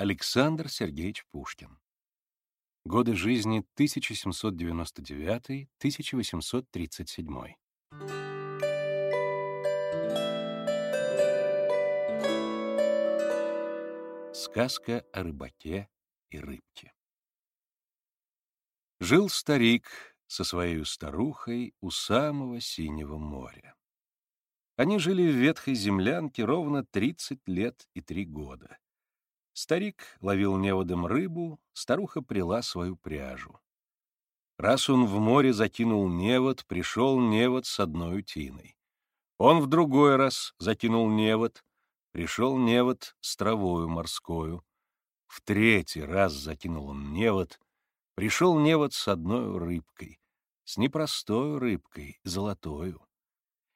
Александр Сергеевич Пушкин. Годы жизни 1799-1837. Сказка о рыбаке и рыбке. Жил старик со своей старухой у самого синего моря. Они жили в ветхой землянке ровно 30 лет и три года. Старик ловил неводом рыбу, старуха прила свою пряжу. Раз он в море закинул невод, пришел невод с одной утиной. Он в другой раз закинул невод, пришел невод с травою морскою. В третий раз закинул он невод, пришел невод с одной рыбкой, с непростой рыбкой, золотою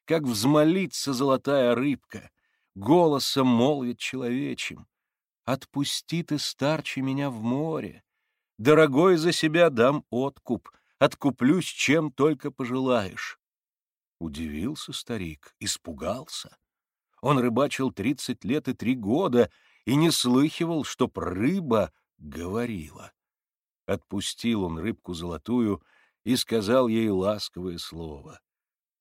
как взмолится золотая рыбка, голосом молвит человечим. Отпусти ты, старче, меня в море. Дорогой за себя дам откуп, откуплюсь, чем только пожелаешь. Удивился старик, испугался. Он рыбачил тридцать лет и три года и не слыхивал, чтоб рыба говорила. Отпустил он рыбку золотую и сказал ей ласковое слово.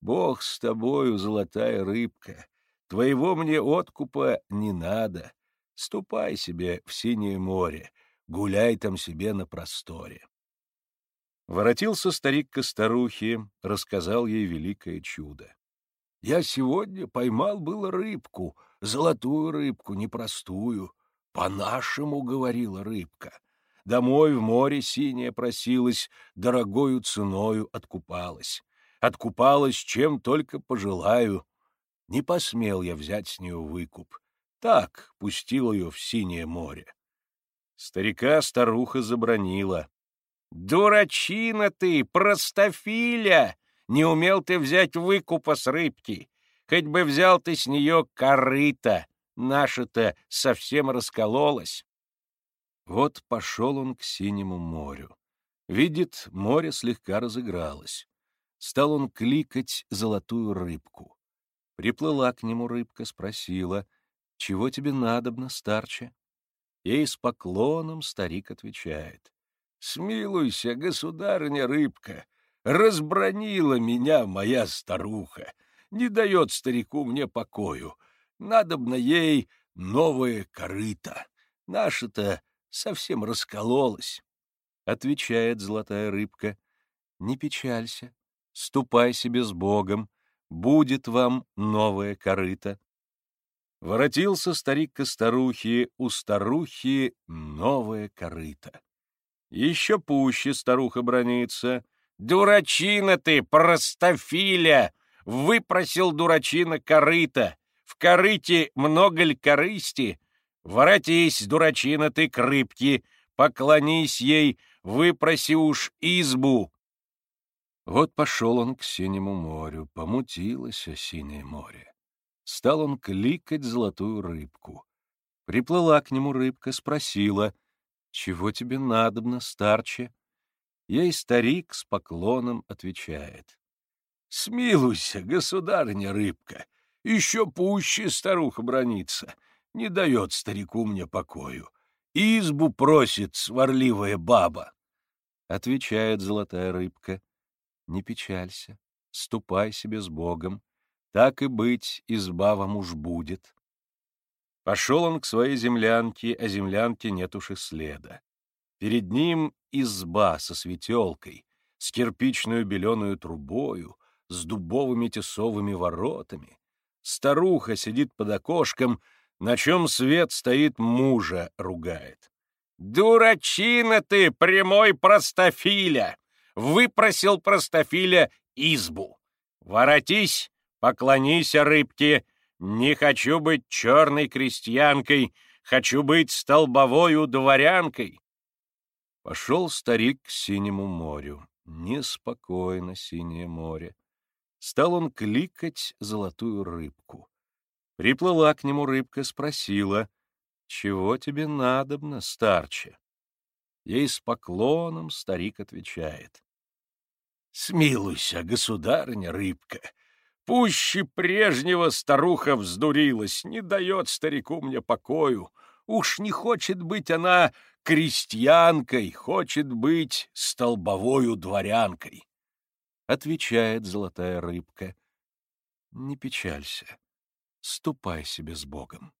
Бог с тобою, золотая рыбка, твоего мне откупа не надо. Ступай себе в синее море, гуляй там себе на просторе. Воротился старик к старухе, рассказал ей великое чудо. Я сегодня поймал было рыбку, золотую рыбку, непростую. По-нашему, — говорила рыбка. Домой в море синее просилась, дорогою ценою откупалась откупалась, чем только пожелаю. Не посмел я взять с нее выкуп. Так пустил ее в синее море. Старика старуха забронила. «Дурачина ты, простофиля! Не умел ты взять выкупа с рыбки. Хоть бы взял ты с нее корыто. Наша-то совсем раскололась». Вот пошел он к синему морю. Видит, море слегка разыгралось. Стал он кликать золотую рыбку. Приплыла к нему рыбка, спросила, «Чего тебе надобно, старче?» Ей с поклоном старик отвечает, «Смилуйся, государыня рыбка, разбронила меня моя старуха, не дает старику мне покою, надобно ей новое корыто, наше-то совсем раскололось». Отвечает золотая рыбка, «Не печалься, ступай себе с Богом, будет вам новое корыто. Воротился старик к старухе, у старухи новое корыто. Еще пуще старуха бронится. «Дурачина ты, простофиля! Выпросил дурачина корыто! В корыте много ли корысти? Воротись, дурачина ты, к рыбке, поклонись ей, выпроси уж избу!» Вот пошел он к синему морю, помутилось синее море. Стал он кликать золотую рыбку. Приплыла к нему рыбка, спросила, «Чего тебе надобно, старче?» Ей старик с поклоном отвечает, «Смилуйся, государыня рыбка, еще пуще старуха бронится, не дает старику мне покою, избу просит сварливая баба». Отвечает золотая рыбка, — не печалься, ступай себе с Богом, так и быть, изба вам уж будет. Пошел он к своей землянке, а землянки нет уж и следа. Перед ним изба со светелкой, с кирпичную беленую трубою, с дубовыми тесовыми воротами. Старуха сидит под окошком, на чем свет стоит мужа ругает. «Дурачина ты, прямой простофиля! выпросил простофиля избу. «Воротись, поклонись рыбке, не хочу быть черной крестьянкой, хочу быть столбовою дворянкой». Пошел старик к синему морю, неспокойно синее море. Стал он кликать золотую рыбку. Приплыла к нему рыбка, спросила, «Чего тебе надобно, старче?» Ей с поклоном старик отвечает. Смилуйся, государыня рыбка, пуще прежнего старуха вздурилась, не дает старику мне покою, Уж не хочет быть она крестьянкой, хочет быть столбовою дворянкой. Отвечает золотая рыбка. Не печалься, ступай себе с Богом.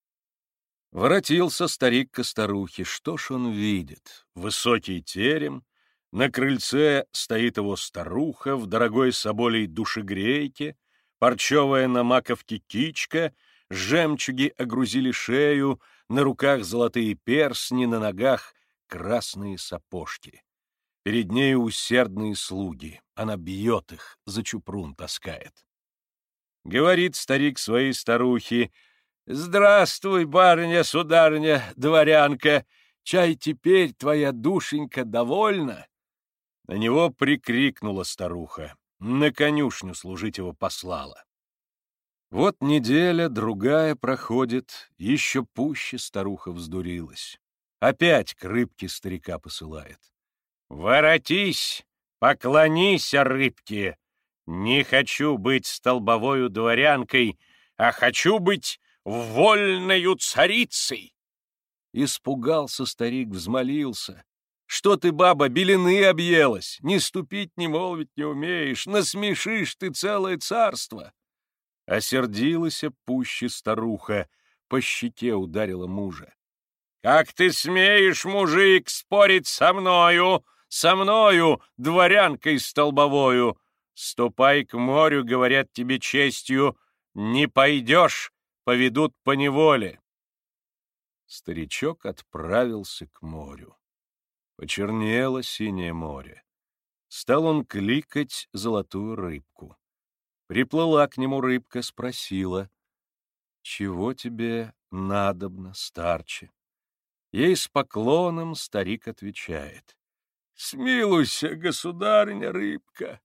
Воротился старик к старухе. Что ж он видит? Высокий терем, на крыльце стоит его старуха в дорогой соболей душегрейке, парчевая на маковке кичка, жемчуги огрузили шею, на руках золотые персни, на ногах красные сапожки. Перед нею усердные слуги, она бьет их, за чупрун таскает. Говорит старик своей старухе, «Здравствуй, барыня, сударыня, дворянка, чай теперь твоя душенька довольна?» На него прикрикнула старуха, на конюшню служить его послала. Вот неделя, другая проходит, еще пуще старуха вздурилась. Опять к рыбке старика посылает. «Воротись, поклонись, рыбке! Не хочу быть столбовою дворянкой, а хочу быть вольною царицей!» Испугался старик, взмолился. «Что ты, баба, белины объелась? Не ступить, не молвить не умеешь, насмешишь ты целое царство!» Осердилась пуще старуха, по щеке ударила мужа. «Как ты смеешь, мужик, спорить со мною, со мною, дворянкой столбовою? Ступай к морю, говорят тебе честью, не пойдешь, поведут по неволе». Старичок отправился к морю. Почернело синее море. Стал он кликать золотую рыбку. Приплыла к нему рыбка, спросила, «Чего тебе надобно, старче?» Ей с поклоном старик отвечает, «Смилуйся, государыня рыбка,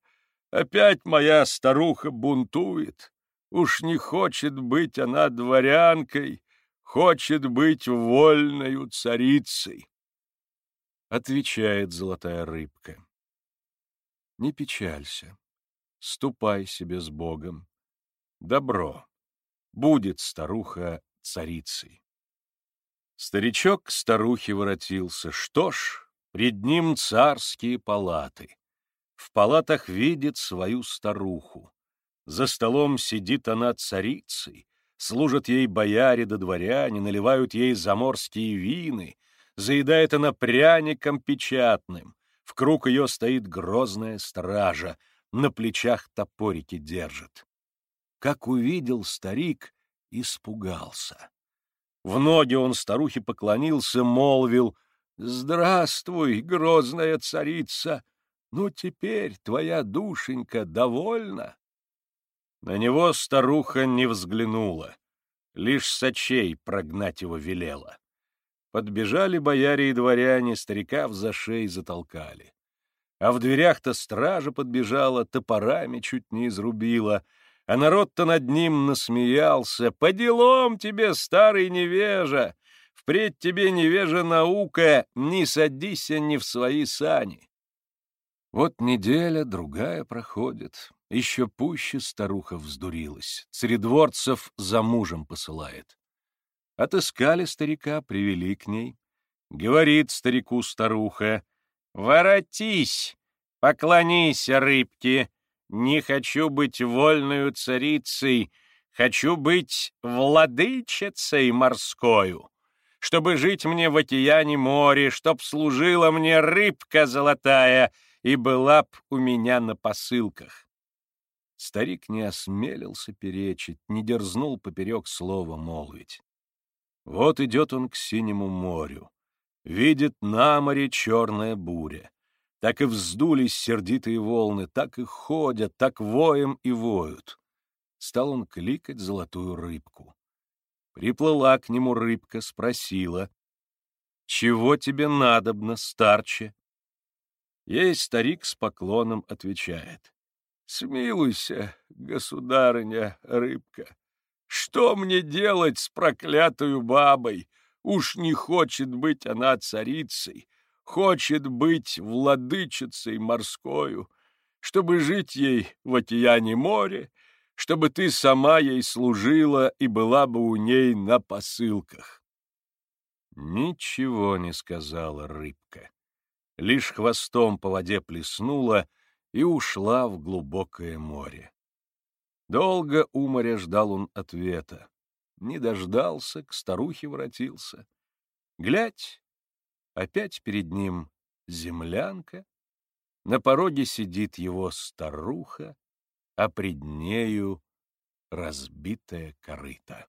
опять моя старуха бунтует. Уж не хочет быть она дворянкой, хочет быть вольною царицей». Отвечает золотая рыбка, «Не печалься, ступай себе с Богом. Добро, будет старуха царицей. Старичок к старухе воротился. Что ж, пред ним царские палаты. В палатах видит свою старуху. За столом сидит она царицей, служат ей бояре да дворяне, наливают ей заморские вины, заедает она пряником печатным, в круг ее стоит грозная стража, на плечах топорики держит. Как увидел старик, испугался. В ноги он старухе поклонился, молвил, «Здравствуй, грозная царица! Ну, теперь твоя душенька довольна?» На него старуха не взглянула, лишь сочей прогнать его велела. Подбежали бояре и дворяне, старика в зашей затолкали. А в дверях-то стража подбежала, топорами чуть не изрубила, а народ-то над ним насмеялся. «По делам тебе, старый невежа! Впредь тебе, невежа наука, не садися ни в свои сани!» Вот неделя, другая проходит, еще пуще старуха вздурилась, царедворцев за мужем посылает. Отыскали старика, привели к ней. Говорит старику старуха, «Воротись, поклонись рыбке, не хочу быть вольною царицей, хочу быть владычицей морскою, чтобы жить мне в океане море, чтоб служила мне рыбка золотая и была б у меня на посылках». Старик не осмелился перечить, не дерзнул поперек слова молвить. Вот идет он к синему морю видит на море черная буря. Так и вздулись сердитые волны, так и ходят, так воем и воют. Стал он кликать золотую рыбку. Приплыла к нему рыбка, спросила, «Чего тебе надобно, старче?» Ей старик с поклоном отвечает, «Смилуйся, государыня рыбка, что мне делать с проклятую бабой, Уж не хочет быть она царицей, хочет быть владычицей морскою, чтобы жить ей в океане море, чтобы ты сама ей служила и была бы у ней на посылках. Ничего не сказала рыбка. Лишь хвостом по воде плеснула и ушла в глубокое море. Долго у моря ждал он ответа. Не дождался, к старухе воротился. Глядь, опять перед ним землянка, на пороге сидит его старуха, а пред нею разбитая корыта.